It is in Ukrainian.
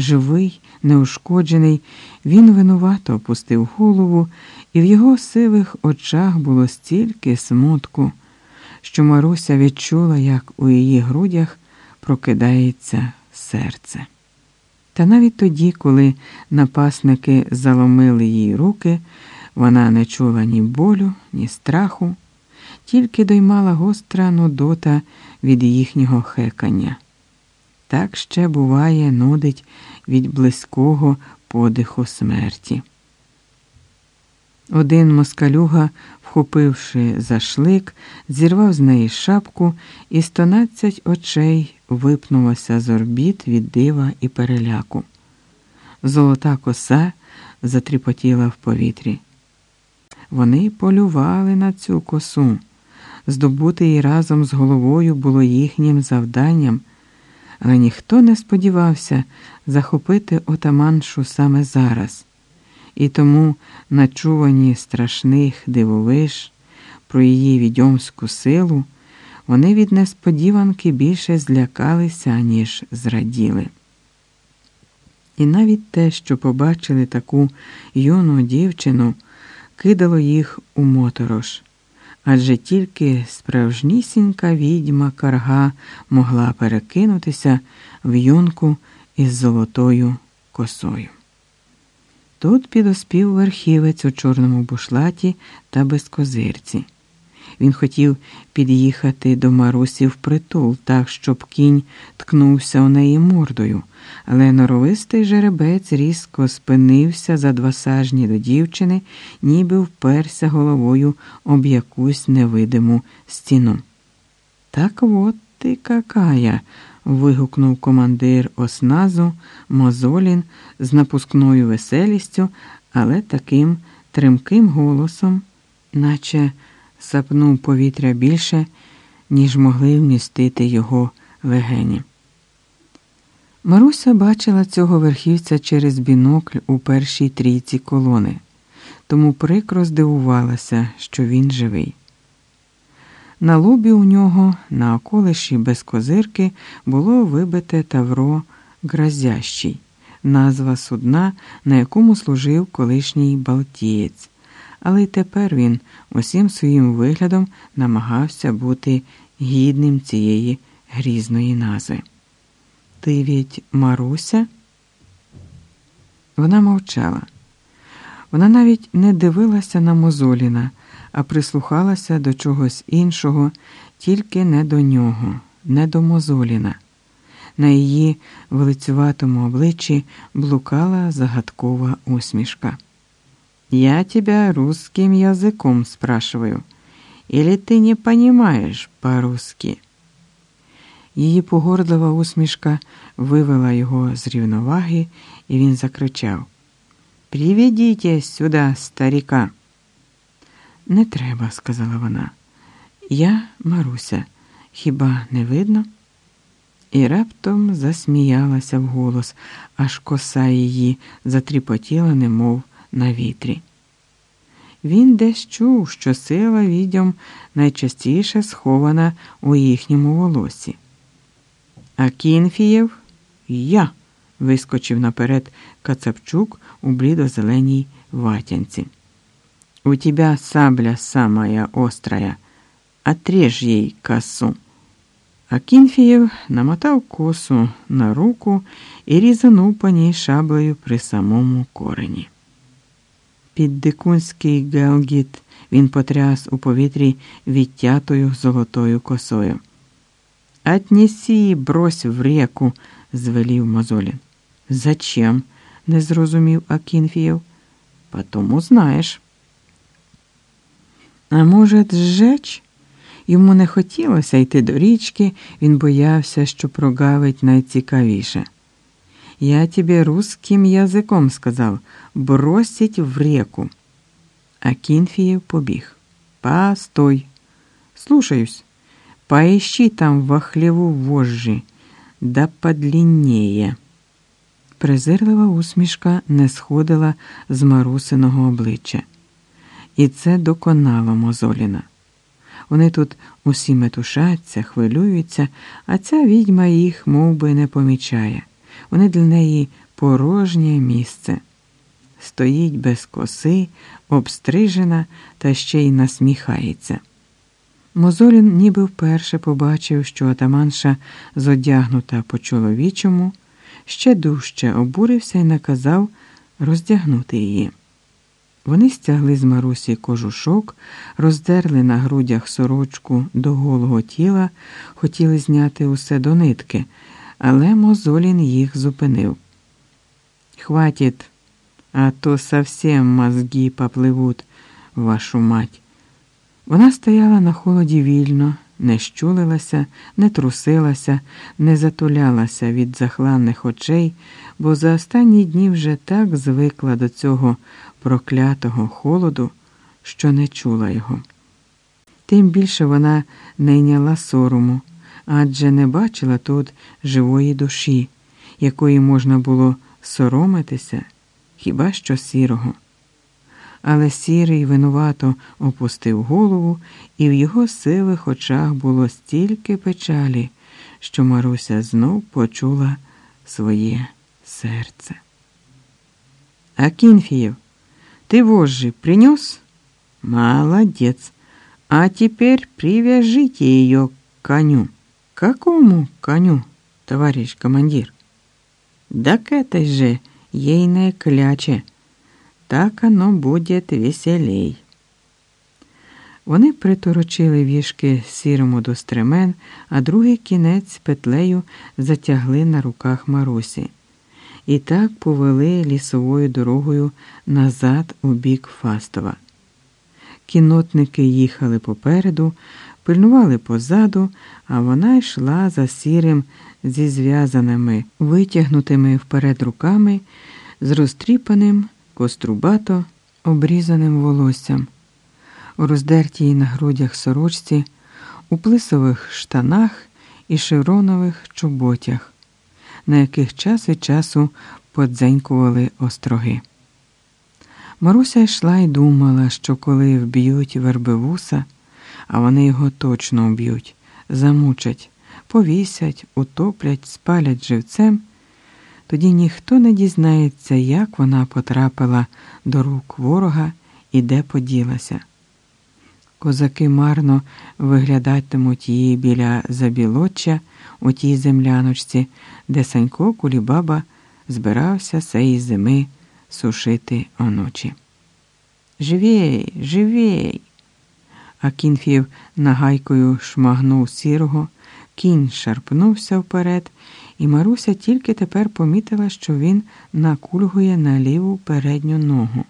живий, неушкоджений, він винувато опустив голову, і в його сивих очах було стільки смутку, що Маруся відчула, як у її грудях прокидається серце. Та навіть тоді, коли напасники заломили їй руки, вона не чула ні болю, ні страху, тільки доймала гостра нудота від їхнього хекання. Так ще буває, нудить від близького подиху смерті. Один москалюга, вхопивши за шлик, зірвав з неї шапку, і стонадцять очей випнулося з орбіт від дива і переляку. Золота коса затріпотіла в повітрі. Вони полювали на цю косу. Здобути її разом з головою було їхнім завданням, але ніхто не сподівався захопити отаманшу саме зараз. І тому, начувані страшних дивовиж про її відьомську силу, вони від несподіванки більше злякалися, ніж зраділи. І навіть те, що побачили таку юну дівчину, кидало їх у моторож, адже тільки справжнісінька відьма карга могла перекинутися в юнку із золотою косою. Тут підоспів верхівець у чорному бушлаті та безкозирці. Він хотів під'їхати до Марусі впритул, так, щоб кінь ткнувся у неї мордою, але норовистий жеребець різко спинився за два сажні до дівчини, ніби вперся головою об якусь невидиму стіну. Так от ти какая. вигукнув командир осназу Мозолін з напускною веселістю, але таким тремким голосом, наче сапнув повітря більше, ніж могли вмістити його легені. Маруся бачила цього верхівця через бінокль у першій трійці колони, тому прикро здивувалася, що він живий. На лобі у нього, на околиші без козирки, було вибите тавро Гразящий, назва судна, на якому служив колишній Балтієць але й тепер він усім своїм виглядом намагався бути гідним цієї грізної назви. Ти від Маруся? Вона мовчала. Вона навіть не дивилася на Мозоліна, а прислухалася до чогось іншого, тільки не до нього, не до Мозоліна. На її велицюватому обличчі блукала загадкова усмішка. Я тебя русским языком спрашиваю. Или ты не понимаешь по-русски? Її погордлива усмішка вивела його з рівноваги, і він закричав Приведіть сюди, старіка. Не треба, сказала вона. Я Маруся, хіба не видно? І раптом засміялася вголос, аж коса її затріпотіла, немов на вітрі. Він десь чув, що сила відьом найчастіше схована у їхньому волосі. А Кінфієв я. вискочив наперед Кацапчук у блідо-зеленій ватянці. У тебя сабля самая острая, отрежь ей косу. А Кінфієв намотав косу на руку і різанув по ній шаблею при самому корені. Під дикунський гелгіт він потряс у повітрі відтятою золотою косою. Отнеси, брось в реку, звелів Мозолін. Зачем? не зрозумів Акінфієв. Потому знаєш. А може, зжечь? Йому не хотілося йти до річки, він боявся, що прогавить найцікавіше. Я тебе русским язиком сказав бросить в реку. А Кінфієв побіг. Постой. Слушаюсь. Поищи там во хлеву вожжі, да подлінніє. Презирлива усмішка не сходила з марусиного обличчя. І це доконало Мозоліна. Вони тут усі метушаться, хвилюються, а ця відьма їх мов би, не помічає. Вони для неї порожнє місце. Стоїть без коси, обстрижена та ще й насміхається. Мозолін ніби вперше побачив, що атаманша зодягнута по чоловічому, ще дужче обурився і наказав роздягнути її. Вони стягли з Марусі кожушок, роздерли на грудях сорочку до голого тіла, хотіли зняти усе до нитки, але Мозолін їх зупинив. Хватит, а то совсем мозги попливуть, вашу мать. Вона стояла на холоді вільно, не щулилася, не трусилася, не затулялася від захланних очей, бо за останні дні вже так звикла до цього проклятого холоду, що не чула його. Тим більше вона не йняла сорому, адже не бачила тут живої душі, якої можна було соромитися, хіба що сірого. Але сірий винувато опустив голову, і в його сивих очах було стільки печалі, що Маруся знов почула своє серце. Акинфиев, ты вожжи принес? Молодец. А теперь привяжите к коню. Какому коню, товарищ командир? Да к этой же ейной кляче. Так оно буде веселей. Вони приторочили вішки сірому до стремен, а другий кінець петлею затягли на руках Марусі. І так повели лісовою дорогою назад у бік Фастова. Кінотники їхали попереду, пильнували позаду, а вона йшла за сірим зі зв'язаними, витягнутими вперед руками, з розтріпаним, кострубато обрізаним волоссям, у роздертій на грудях сорочці, у плисових штанах і шевронових чоботях, на яких час від часу подзенькували остроги. Маруся йшла і думала, що коли вб'ють вербивуса, а вони його точно вб'ють, замучать, повісять, утоплять, спалять живцем, тоді ніхто не дізнається, як вона потрапила до рук ворога і де поділася. Козаки марно виглядатимуть її біля забілоччя у тій земляночці, де Санько Кулібаба збирався сеї зими сушити оночі. Живей, живей. А Кінфів нагайкою шмагнув сірого, кінь шарпнувся вперед, і Маруся тільки тепер помітила, що він накульгує на ліву передню ногу.